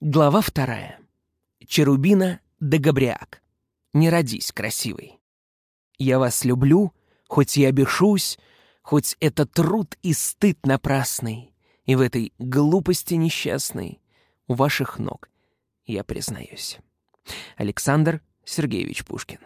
Глава вторая. Черубина да Габриак. Не родись красивой. Я вас люблю, хоть я бешусь, хоть это труд и стыд напрасный, и в этой глупости несчастной у ваших ног я признаюсь. Александр Сергеевич Пушкин.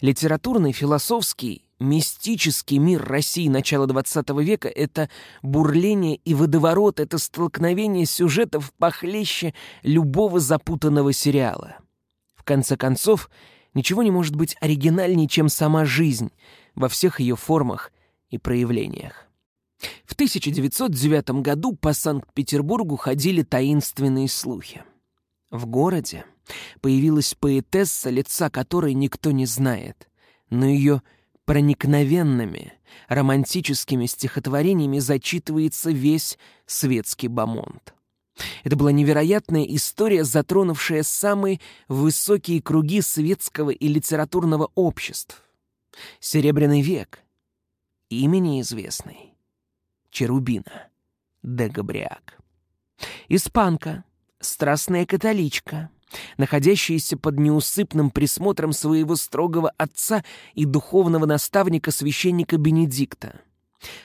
Литературный, философский, мистический мир России начала XX века — это бурление и водоворот, это столкновение сюжетов похлеще любого запутанного сериала. В конце концов, ничего не может быть оригинальнее, чем сама жизнь во всех ее формах и проявлениях. В 1909 году по Санкт-Петербургу ходили таинственные слухи. В городе появилась поэтесса, лица которой никто не знает, но ее проникновенными, романтическими стихотворениями зачитывается весь светский бомонд. Это была невероятная история, затронувшая самые высокие круги светского и литературного обществ. Серебряный век. Имя неизвестный. Черубина. Де Габриак. Испанка. Страстная католичка находящаяся под неусыпным присмотром своего строгого отца и духовного наставника священника Бенедикта.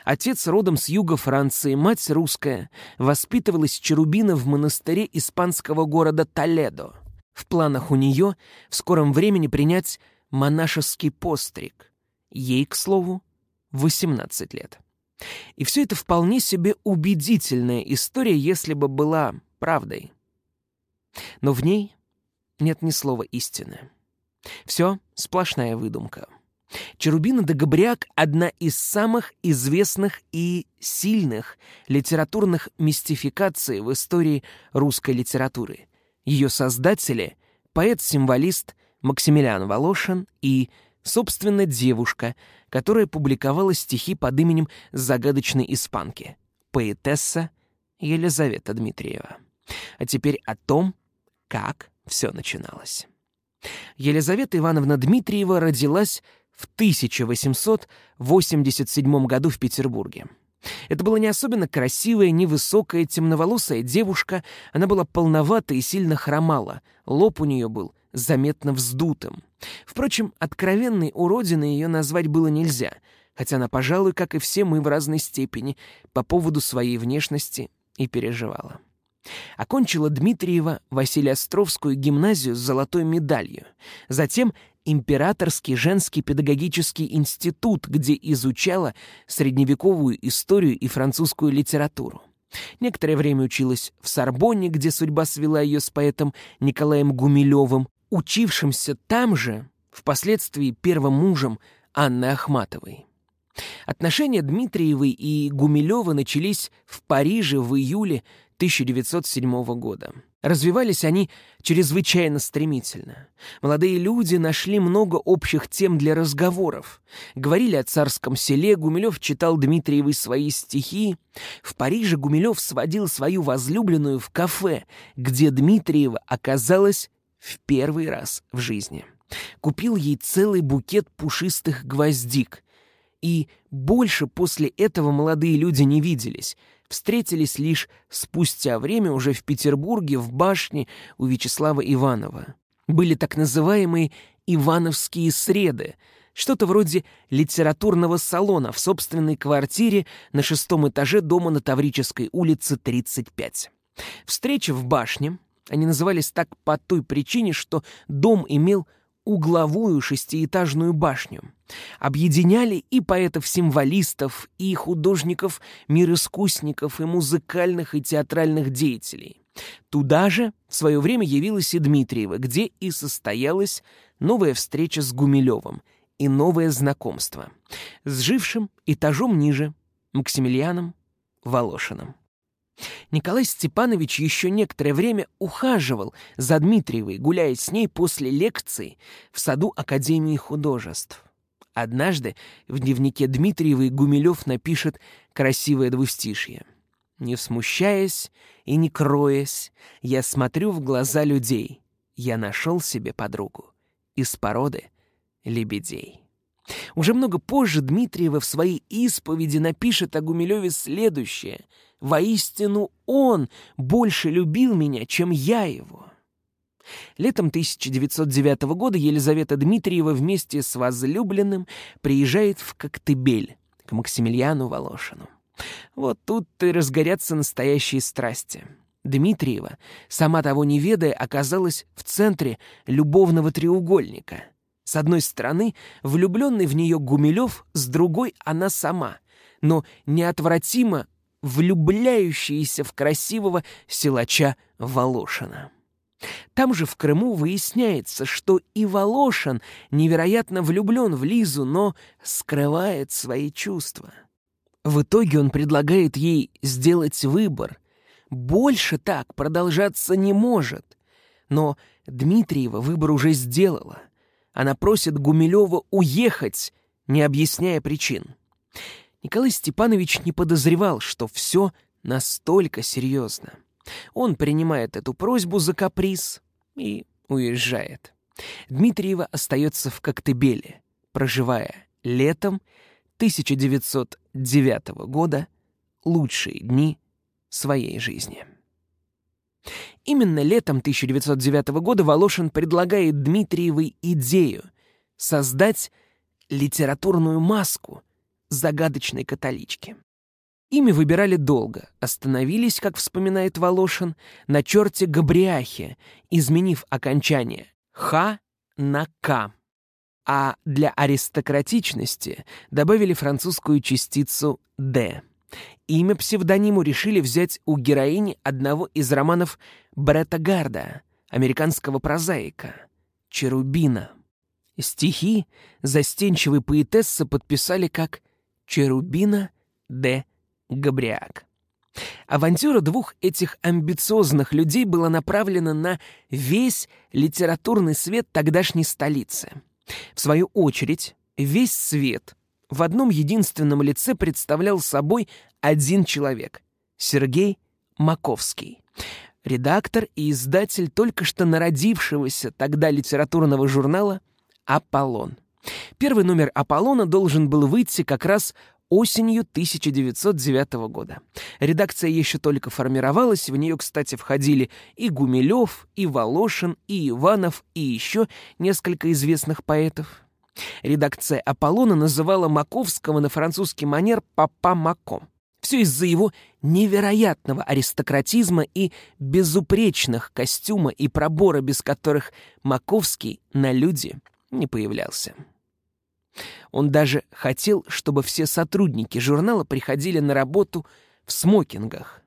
Отец родом с юга Франции, мать русская, воспитывалась Черубина в монастыре испанского города Толедо. В планах у нее в скором времени принять монашеский постриг. Ей, к слову, 18 лет. И все это вполне себе убедительная история, если бы была правдой. Но в ней нет ни слова истины. Все сплошная выдумка. Черубина де Габриак — одна из самых известных и сильных литературных мистификаций в истории русской литературы. Ее создатели — поэт-символист Максимилиан Волошин и, собственно, девушка, которая публиковала стихи под именем загадочной испанки — поэтесса Елизавета Дмитриева. А теперь о том, как все начиналось. Елизавета Ивановна Дмитриева родилась в 1887 году в Петербурге. Это была не особенно красивая, невысокая, темноволосая девушка. Она была полновата и сильно хромала. Лоб у нее был заметно вздутым. Впрочем, откровенной уродиной ее назвать было нельзя, хотя она, пожалуй, как и все мы в разной степени, по поводу своей внешности и переживала. Окончила Дмитриева Василиостровскую гимназию с золотой медалью. Затем Императорский женский педагогический институт, где изучала средневековую историю и французскую литературу. Некоторое время училась в Сорбонне, где судьба свела ее с поэтом Николаем Гумилевым, учившимся там же, впоследствии первым мужем Анны Ахматовой. Отношения Дмитриевой и Гумилева начались в Париже в июле 1907 года. Развивались они чрезвычайно стремительно. Молодые люди нашли много общих тем для разговоров. Говорили о царском селе, Гумилев читал Дмитриевой свои стихи. В Париже Гумилев сводил свою возлюбленную в кафе, где Дмитриева оказалась в первый раз в жизни. Купил ей целый букет пушистых гвоздик. И больше после этого молодые люди не виделись — встретились лишь спустя время уже в Петербурге в башне у Вячеслава Иванова. Были так называемые «Ивановские среды», что-то вроде литературного салона в собственной квартире на шестом этаже дома на Таврической улице 35. Встречи в башне, они назывались так по той причине, что дом имел угловую шестиэтажную башню. Объединяли и поэтов-символистов, и художников-мироискусников, и музыкальных и театральных деятелей. Туда же в свое время явилась и Дмитриева, где и состоялась новая встреча с Гумилевым и новое знакомство с жившим этажом ниже Максимилианом Волошиным. Николай Степанович еще некоторое время ухаживал за Дмитриевой, гуляя с ней после лекции в саду Академии художеств. Однажды в дневнике Дмитриевой Гумилев напишет красивое двустишье. «Не смущаясь и не кроясь, я смотрю в глаза людей. Я нашел себе подругу из породы лебедей». Уже много позже Дмитриева в своей исповеди напишет о Гумилеве следующее — Воистину он больше любил меня, чем я его. Летом 1909 года Елизавета Дмитриева вместе с возлюбленным приезжает в Коктебель к Максимилиану Волошину. Вот тут и разгорятся настоящие страсти. Дмитриева, сама того не ведая, оказалась в центре любовного треугольника. С одной стороны, влюбленный в нее Гумилев, с другой — она сама, но неотвратимо влюбляющаяся в красивого силача Волошина. Там же в Крыму выясняется, что и Волошин невероятно влюблен в Лизу, но скрывает свои чувства. В итоге он предлагает ей сделать выбор. Больше так продолжаться не может. Но Дмитриева выбор уже сделала. Она просит Гумилева уехать, не объясняя причин. Николай Степанович не подозревал, что все настолько серьезно. Он принимает эту просьбу за каприз и уезжает. Дмитриева остается в Коктебеле, проживая летом 1909 года лучшие дни своей жизни. Именно летом 1909 года Волошин предлагает Дмитриевой идею создать литературную маску загадочной католички. Ими выбирали долго, остановились, как вспоминает Волошин, на черте Габриахе, изменив окончание «х» на «к». А для аристократичности добавили французскую частицу «д». Имя псевдониму решили взять у героини одного из романов Бретта Гарда, американского прозаика, Черубина. Стихи застенчивой поэтессы подписали как Черубина Д. Габриак. Авантюра двух этих амбициозных людей была направлена на весь литературный свет тогдашней столицы. В свою очередь, весь свет в одном единственном лице представлял собой один человек — Сергей Маковский. Редактор и издатель только что народившегося тогда литературного журнала «Аполлон». Первый номер «Аполлона» должен был выйти как раз осенью 1909 года. Редакция еще только формировалась, в нее, кстати, входили и Гумилев, и Волошин, и Иванов, и еще несколько известных поэтов. Редакция «Аполлона» называла Маковского на французский манер «папа Мако». Все из-за его невероятного аристократизма и безупречных костюма и пробора, без которых Маковский на люди не появлялся. Он даже хотел, чтобы все сотрудники журнала приходили на работу в смокингах.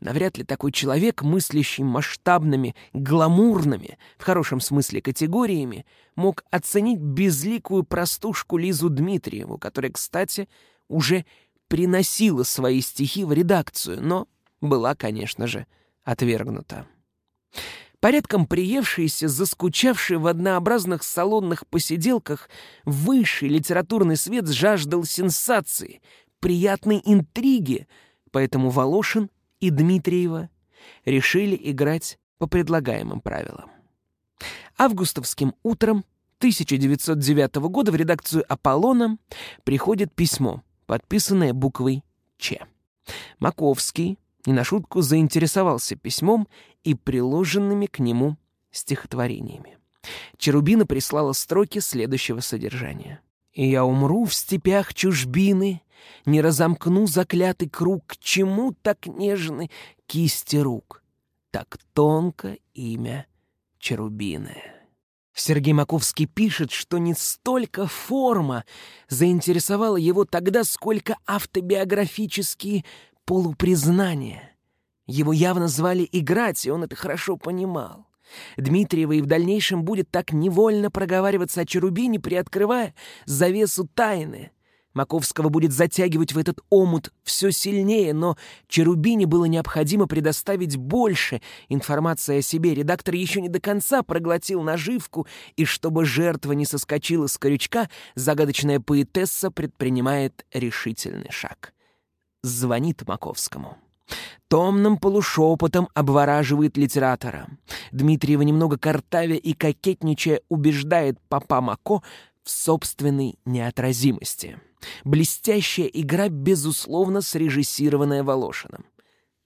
Навряд ли такой человек, мыслящий масштабными, гламурными, в хорошем смысле категориями, мог оценить безликую простушку Лизу Дмитриеву, которая, кстати, уже приносила свои стихи в редакцию, но была, конечно же, отвергнута. Порядком приевшийся, заскучавший в однообразных салонных посиделках, высший литературный свет жаждал сенсации, приятной интриги, поэтому Волошин и Дмитриева решили играть по предлагаемым правилам. Августовским утром 1909 года в редакцию «Аполлона» приходит письмо, подписанное буквой «Ч». Маковский, не на шутку заинтересовался письмом и приложенными к нему стихотворениями. Черубина прислала строки следующего содержания. «И я умру в степях чужбины, не разомкну заклятый круг, к чему так нежны кисти рук, так тонко имя Черубины». Сергей Маковский пишет, что не столько форма заинтересовала его тогда, сколько автобиографические полупризнание. Его явно звали играть, и он это хорошо понимал. Дмитриева и в дальнейшем будет так невольно проговариваться о Черубине, приоткрывая завесу тайны. Маковского будет затягивать в этот омут все сильнее, но Черубине было необходимо предоставить больше информации о себе. Редактор еще не до конца проглотил наживку, и чтобы жертва не соскочила с крючка, загадочная поэтесса предпринимает решительный шаг звонит Маковскому. Томным полушепотом обвораживает литератора. Дмитриева немного картавя и кокетничая убеждает папа Мако в собственной неотразимости. Блестящая игра, безусловно, срежиссированная Волошиным.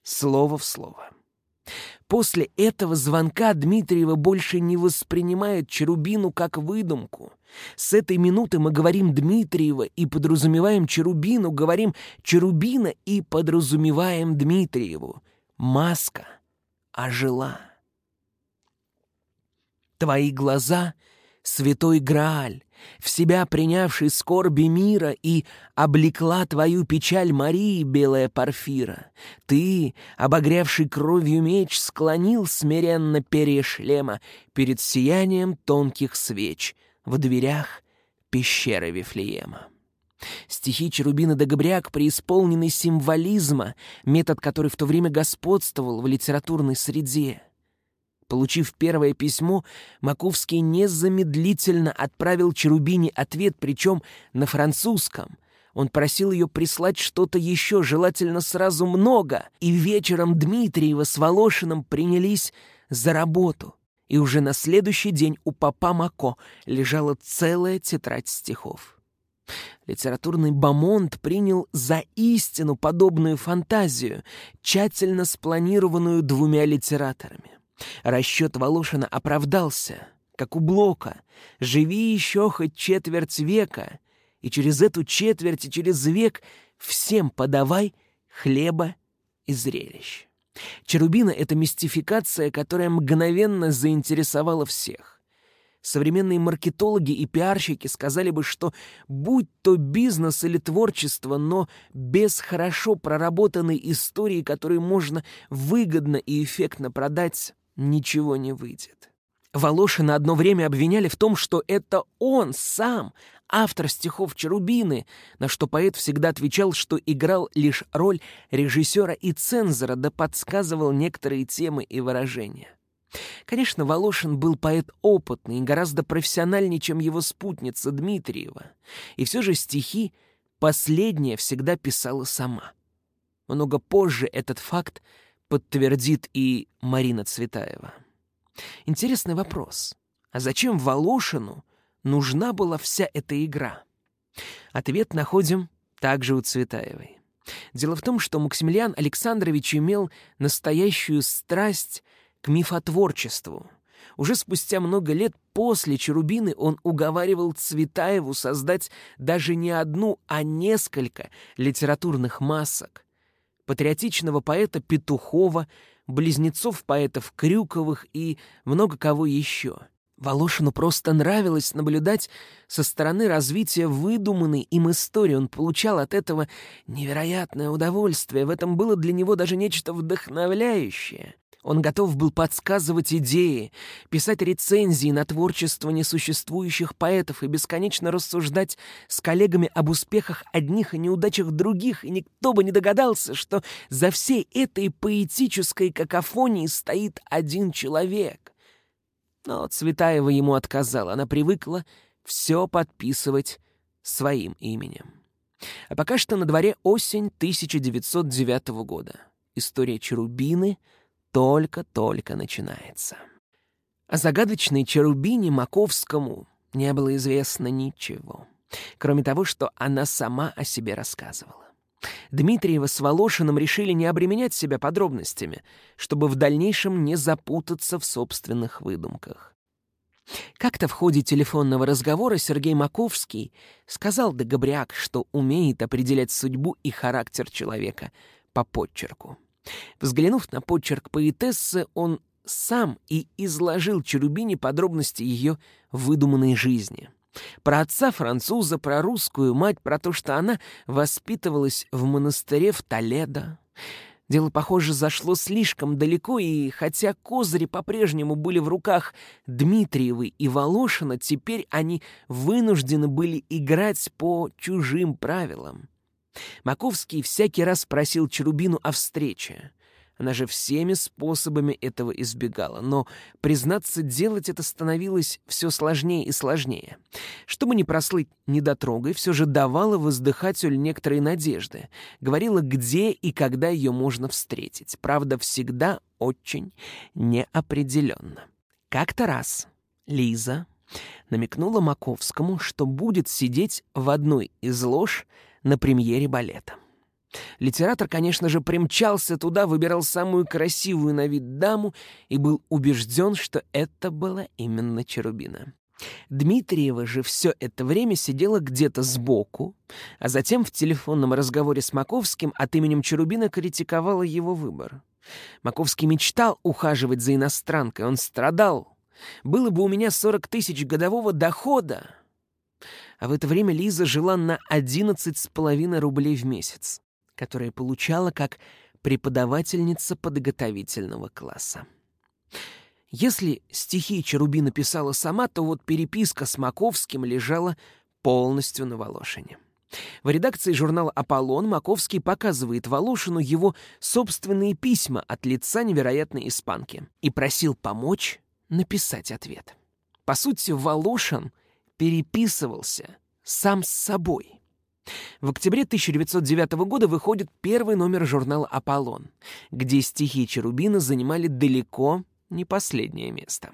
слово в слово. После этого звонка Дмитриева больше не воспринимает Черубину как выдумку. С этой минуты мы говорим Дмитриева и подразумеваем Черубину, говорим Черубина и подразумеваем Дмитриеву. Маска ожила. Твои глаза — святой Грааль, в себя принявший скорби мира и облекла твою печаль Марии, белая парфира. Ты, обогревший кровью меч, склонил смиренно перья шлема перед сиянием тонких свеч в дверях пещеры Вифлеема. Стихи Черубина де Габриак преисполнены символизма, метод, который в то время господствовал в литературной среде. Получив первое письмо, Маковский незамедлительно отправил Черубине ответ, причем на французском. Он просил ее прислать что-то еще, желательно сразу много, и вечером Дмитриева с Волошиным принялись за работу. И уже на следующий день у папа Мако лежала целая тетрадь стихов. Литературный бомонд принял за истину подобную фантазию, тщательно спланированную двумя литераторами. Расчет Волошина оправдался, как у Блока. Живи еще хоть четверть века, и через эту четверть и через век всем подавай хлеба и зрелищ. Черубина — это мистификация, которая мгновенно заинтересовала всех. Современные маркетологи и пиарщики сказали бы, что будь то бизнес или творчество, но без хорошо проработанной истории, которую можно выгодно и эффектно продать, ничего не выйдет. Волошина одно время обвиняли в том, что это он сам, автор стихов Черубины, на что поэт всегда отвечал, что играл лишь роль режиссера и цензора, да подсказывал некоторые темы и выражения. Конечно, Волошин был поэт опытный и гораздо профессиональнее, чем его спутница Дмитриева. И все же стихи последняя всегда писала сама. Много позже этот факт подтвердит и Марина Цветаева. Интересный вопрос. А зачем Волошину нужна была вся эта игра? Ответ находим также у Цветаевой. Дело в том, что Максимилиан Александрович имел настоящую страсть к мифотворчеству. Уже спустя много лет после Черубины он уговаривал Цветаеву создать даже не одну, а несколько литературных масок, патриотичного поэта Петухова, близнецов поэтов Крюковых и много кого еще. Волошину просто нравилось наблюдать со стороны развития выдуманной им истории. Он получал от этого невероятное удовольствие. В этом было для него даже нечто вдохновляющее. Он готов был подсказывать идеи, писать рецензии на творчество несуществующих поэтов и бесконечно рассуждать с коллегами об успехах одних и неудачах других, и никто бы не догадался, что за всей этой поэтической какофонией стоит один человек. Но Цветаева ему отказала, она привыкла все подписывать своим именем. А пока что на дворе осень 1909 года. История Черубины — только-только начинается. О загадочной Черубине Маковскому не было известно ничего, кроме того, что она сама о себе рассказывала. Дмитриева с Волошиным решили не обременять себя подробностями, чтобы в дальнейшем не запутаться в собственных выдумках. Как-то в ходе телефонного разговора Сергей Маковский сказал Дегабряк, что умеет определять судьбу и характер человека по подчерку. Взглянув на почерк поэтессы, он сам и изложил Черубине подробности ее выдуманной жизни. Про отца француза, про русскую мать, про то, что она воспитывалась в монастыре в Толедо. Дело, похоже, зашло слишком далеко, и хотя козыри по-прежнему были в руках Дмитриевой и Волошина, теперь они вынуждены были играть по чужим правилам. Маковский всякий раз просил Черубину о встрече. Она же всеми способами этого избегала, но, признаться, делать это становилось все сложнее и сложнее. Чтобы не прослыть недотрогой, все же давала воздыхателю некоторые надежды, говорила, где и когда ее можно встретить. Правда, всегда очень неопределенно. Как-то раз Лиза намекнула Маковскому, что будет сидеть в одной из лож на премьере балета. Литератор, конечно же, примчался туда, выбирал самую красивую на вид даму и был убежден, что это была именно Черубина. Дмитриева же все это время сидела где-то сбоку, а затем в телефонном разговоре с Маковским от именем Черубина критиковала его выбор. Маковский мечтал ухаживать за иностранкой, он страдал. Было бы у меня 40 тысяч годового дохода. А в это время Лиза жила на 11,5 рублей в месяц, которые получала как преподавательница подготовительного класса. Если стихи Черубина писала сама, то вот переписка с Маковским лежала полностью на Волошине. В редакции журнала «Аполлон» Маковский показывает Волошину его собственные письма от лица невероятной испанки и просил помочь написать ответ. По сути, Волошин переписывался сам с собой. В октябре 1909 года выходит первый номер журнала «Аполлон», где стихи Черубина занимали далеко не последнее место.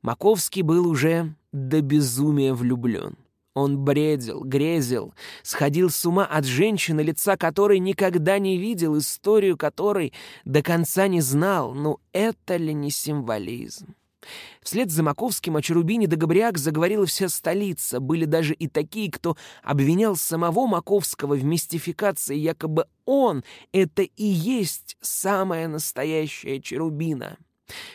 Маковский был уже до безумия влюблен. Он бредил, грезил, сходил с ума от женщины, лица которой никогда не видел, историю которой до конца не знал. Ну это ли не символизм? Вслед за Маковским о Черубине до Габриак заговорила вся столица. Были даже и такие, кто обвинял самого Маковского в мистификации, якобы он — это и есть самая настоящая Черубина.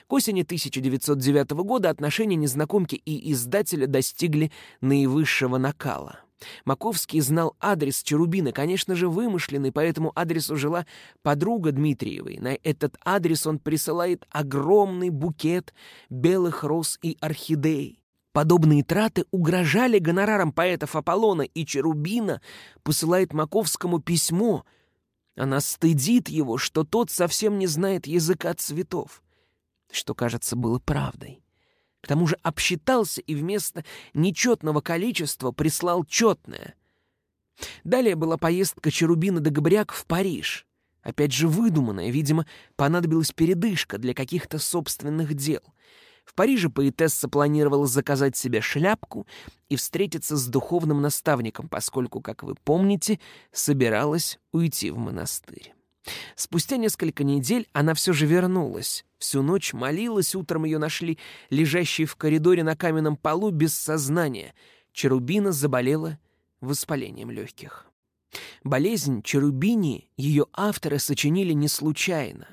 К осени 1909 года отношения незнакомки и издателя достигли наивысшего накала. Маковский знал адрес Черубина, конечно же, вымышленный, по этому адресу жила подруга Дмитриевой. На этот адрес он присылает огромный букет белых роз и орхидей. Подобные траты угрожали гонорарам поэтов Аполлона, и Черубина посылает Маковскому письмо. Она стыдит его, что тот совсем не знает языка цветов что, кажется, было правдой. К тому же обсчитался и вместо нечетного количества прислал четное. Далее была поездка Черубина до Габряк в Париж. Опять же выдуманная, видимо, понадобилась передышка для каких-то собственных дел. В Париже поэтесса планировала заказать себе шляпку и встретиться с духовным наставником, поскольку, как вы помните, собиралась уйти в монастырь. Спустя несколько недель она все же вернулась. Всю ночь молилась, утром ее нашли, лежащей в коридоре на каменном полу без сознания. Черубина заболела воспалением легких. Болезнь Черубини ее авторы сочинили не случайно.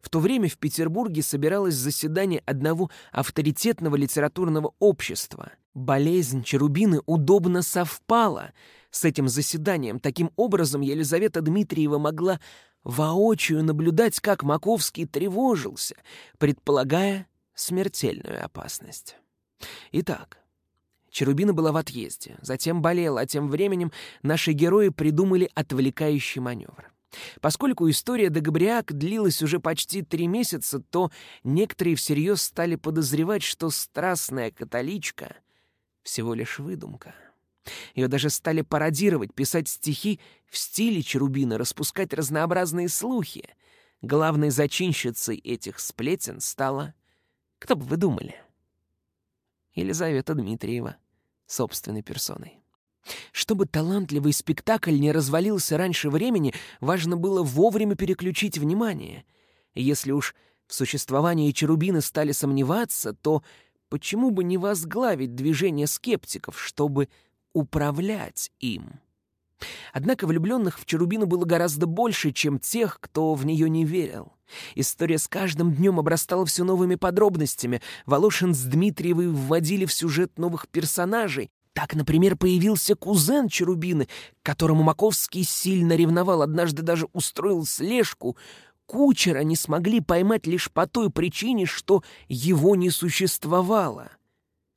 В то время в Петербурге собиралось заседание одного авторитетного литературного общества. Болезнь Черубины удобно совпала с этим заседанием. Таким образом, Елизавета Дмитриева могла воочию наблюдать, как Маковский тревожился, предполагая смертельную опасность. Итак, Черубина была в отъезде, затем болела, а тем временем наши герои придумали отвлекающий маневр. Поскольку история Дагобриак длилась уже почти три месяца, то некоторые всерьез стали подозревать, что страстная католичка — всего лишь выдумка — ее даже стали пародировать, писать стихи в стиле Черубина, распускать разнообразные слухи. Главной зачинщицей этих сплетен стала, кто бы вы думали, Елизавета Дмитриева собственной персоной. Чтобы талантливый спектакль не развалился раньше времени, важно было вовремя переключить внимание. если уж в существовании Черубина стали сомневаться, то почему бы не возглавить движение скептиков, чтобы управлять им. Однако влюбленных в Черубину было гораздо больше, чем тех, кто в нее не верил. История с каждым днем обрастала все новыми подробностями. Волошин с Дмитриевой вводили в сюжет новых персонажей. Так, например, появился кузен Черубины, которому Маковский сильно ревновал, однажды даже устроил слежку. Кучера не смогли поймать лишь по той причине, что его не существовало.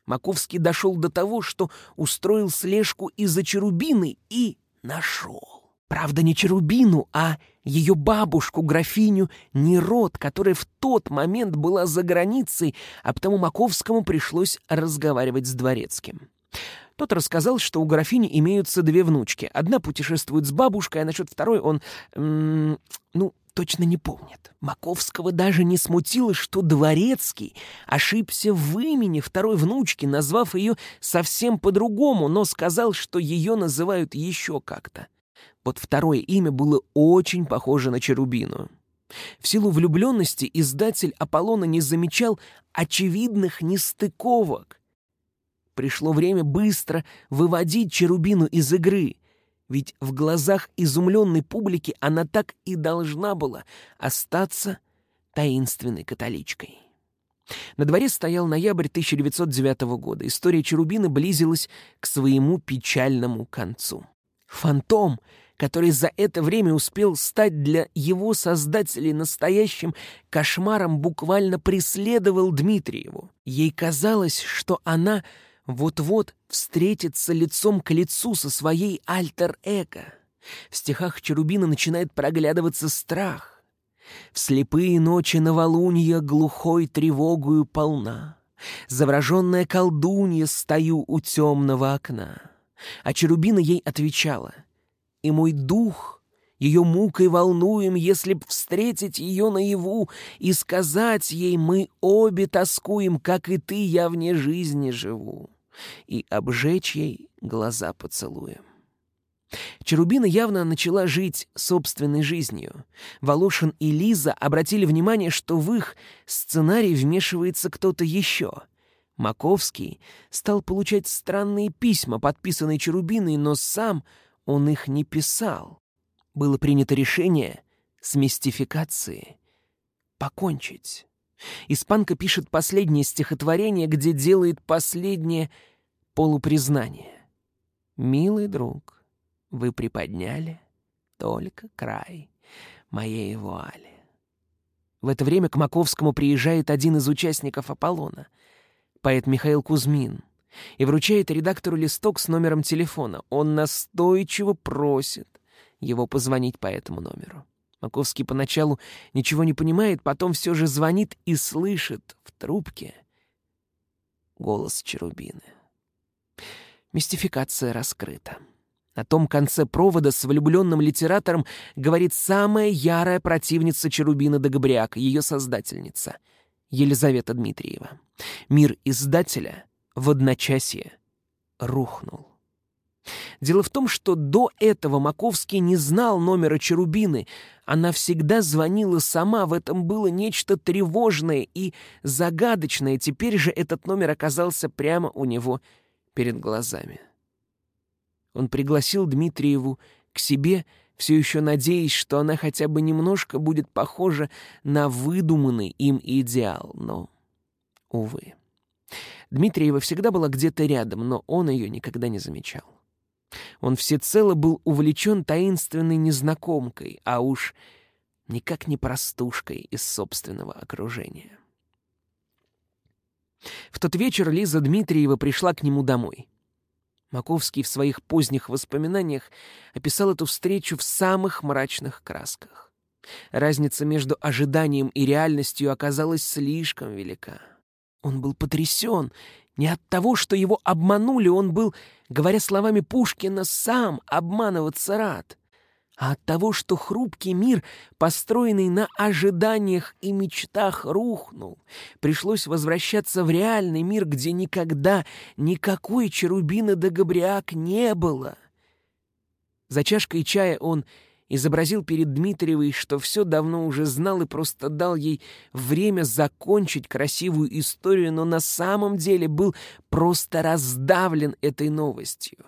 Маковский дошел до того, что устроил слежку из-за Черубины и нашел. Правда, не Черубину, а ее бабушку, графиню Нерод, которая в тот момент была за границей, а потому Маковскому пришлось разговаривать с Дворецким. Тот рассказал, что у графини имеются две внучки. Одна путешествует с бабушкой, а насчет второй он... Ну, точно не помнит. Маковского даже не смутило, что Дворецкий ошибся в имени второй внучки, назвав ее совсем по-другому, но сказал, что ее называют еще как-то. Вот второе имя было очень похоже на Черубину. В силу влюбленности издатель Аполлона не замечал очевидных нестыковок. Пришло время быстро выводить Черубину из игры, ведь в глазах изумленной публики она так и должна была остаться таинственной католичкой. На дворе стоял ноябрь 1909 года. История Черубина близилась к своему печальному концу. Фантом, который за это время успел стать для его создателей настоящим кошмаром, буквально преследовал Дмитриеву. Ей казалось, что она вот-вот встретится лицом к лицу со своей альтер-эго. В стихах Черубина начинает проглядываться страх. В слепые ночи новолунья глухой тревогою полна. Завраженная колдунья стою у темного окна. А Черубина ей отвечала. И мой дух ее мукой волнуем, если б встретить ее наяву и сказать ей, мы обе тоскуем, как и ты, я вне жизни живу и обжечь ей глаза поцелуем. Черубина явно начала жить собственной жизнью. Волошин и Лиза обратили внимание, что в их сценарий вмешивается кто-то еще. Маковский стал получать странные письма, подписанные Черубиной, но сам он их не писал. Было принято решение с мистификацией покончить. Испанка пишет последнее стихотворение, где делает последнее полупризнание. «Милый друг, вы приподняли только край моей вуали». В это время к Маковскому приезжает один из участников «Аполлона», поэт Михаил Кузьмин, и вручает редактору листок с номером телефона. Он настойчиво просит его позвонить по этому номеру. Маковский поначалу ничего не понимает, потом все же звонит и слышит в трубке голос Черубины. Мистификация раскрыта. На том конце провода с влюбленным литератором говорит самая ярая противница Черубина Дагобряк, ее создательница, Елизавета Дмитриева. Мир издателя в одночасье рухнул. Дело в том, что до этого Маковский не знал номера Черубины. Она всегда звонила сама, в этом было нечто тревожное и загадочное. Теперь же этот номер оказался прямо у него перед глазами. Он пригласил Дмитриеву к себе, все еще надеясь, что она хотя бы немножко будет похожа на выдуманный им идеал, но, увы. Дмитриева всегда была где-то рядом, но он ее никогда не замечал. Он всецело был увлечен таинственной незнакомкой, а уж никак не простушкой из собственного окружения. В тот вечер Лиза Дмитриева пришла к нему домой. Маковский в своих поздних воспоминаниях описал эту встречу в самых мрачных красках. Разница между ожиданием и реальностью оказалась слишком велика. Он был потрясен не от того, что его обманули, он был, говоря словами Пушкина, сам обманываться рад а от того, что хрупкий мир, построенный на ожиданиях и мечтах, рухнул. Пришлось возвращаться в реальный мир, где никогда никакой Черубина да Габриак не было. За чашкой чая он изобразил перед Дмитриевой, что все давно уже знал и просто дал ей время закончить красивую историю, но на самом деле был просто раздавлен этой новостью.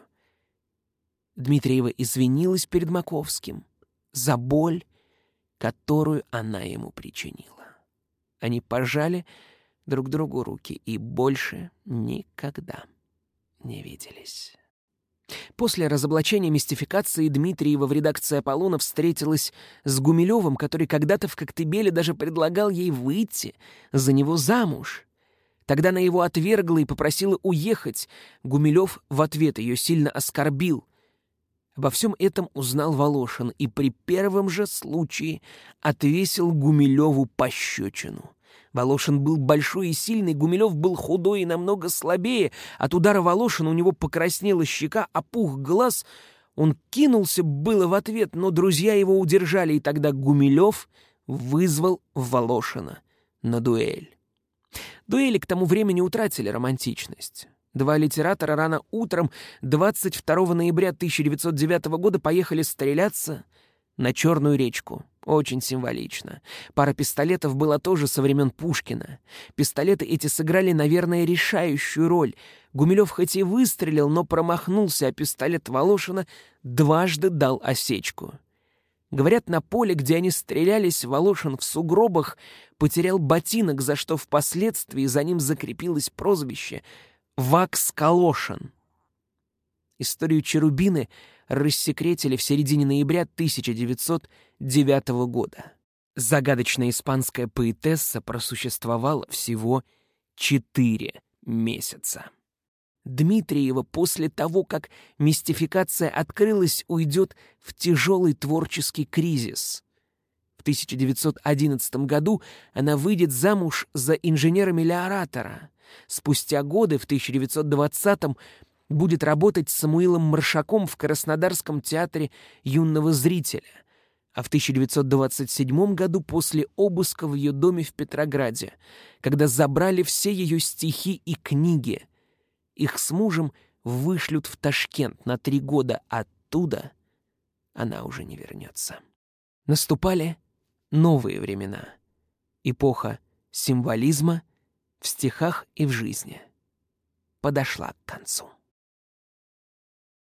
Дмитриева извинилась перед Маковским за боль, которую она ему причинила. Они пожали друг другу руки и больше никогда не виделись. После разоблачения мистификации Дмитриева в редакции «Аполлона» встретилась с Гумилевым, который когда-то в Коктебеле даже предлагал ей выйти за него замуж. Тогда она его отвергла и попросила уехать. Гумилев в ответ ее сильно оскорбил, Обо всем этом узнал Волошин и при первом же случае отвесил Гумилеву пощечину. Волошин был большой и сильный, Гумилев был худой и намного слабее. От удара Волошина у него покраснела щека, опух глаз. Он кинулся было в ответ, но друзья его удержали, и тогда Гумилев вызвал Волошина на дуэль. Дуэли к тому времени утратили романтичность. Два литератора рано утром 22 ноября 1909 года поехали стреляться на Черную речку. Очень символично. Пара пистолетов была тоже со времен Пушкина. Пистолеты эти сыграли, наверное, решающую роль. Гумилев хоть и выстрелил, но промахнулся, а пистолет Волошина дважды дал осечку. Говорят, на поле, где они стрелялись, Волошин в сугробах потерял ботинок, за что впоследствии за ним закрепилось прозвище «Вакс Калошин». Историю Черубины рассекретили в середине ноября 1909 года. Загадочная испанская поэтесса просуществовала всего четыре месяца. Дмитриева после того, как мистификация открылась, уйдет в тяжелый творческий кризис. В 1911 году она выйдет замуж за инженера-мелиоратора. Спустя годы, в 1920 будет работать с Самуилом Маршаком в Краснодарском театре юного зрителя, а в 1927 году после обыска в ее доме в Петрограде, когда забрали все ее стихи и книги, их с мужем вышлют в Ташкент на три года, оттуда она уже не вернется. Наступали новые времена, эпоха символизма в стихах и в жизни подошла к концу.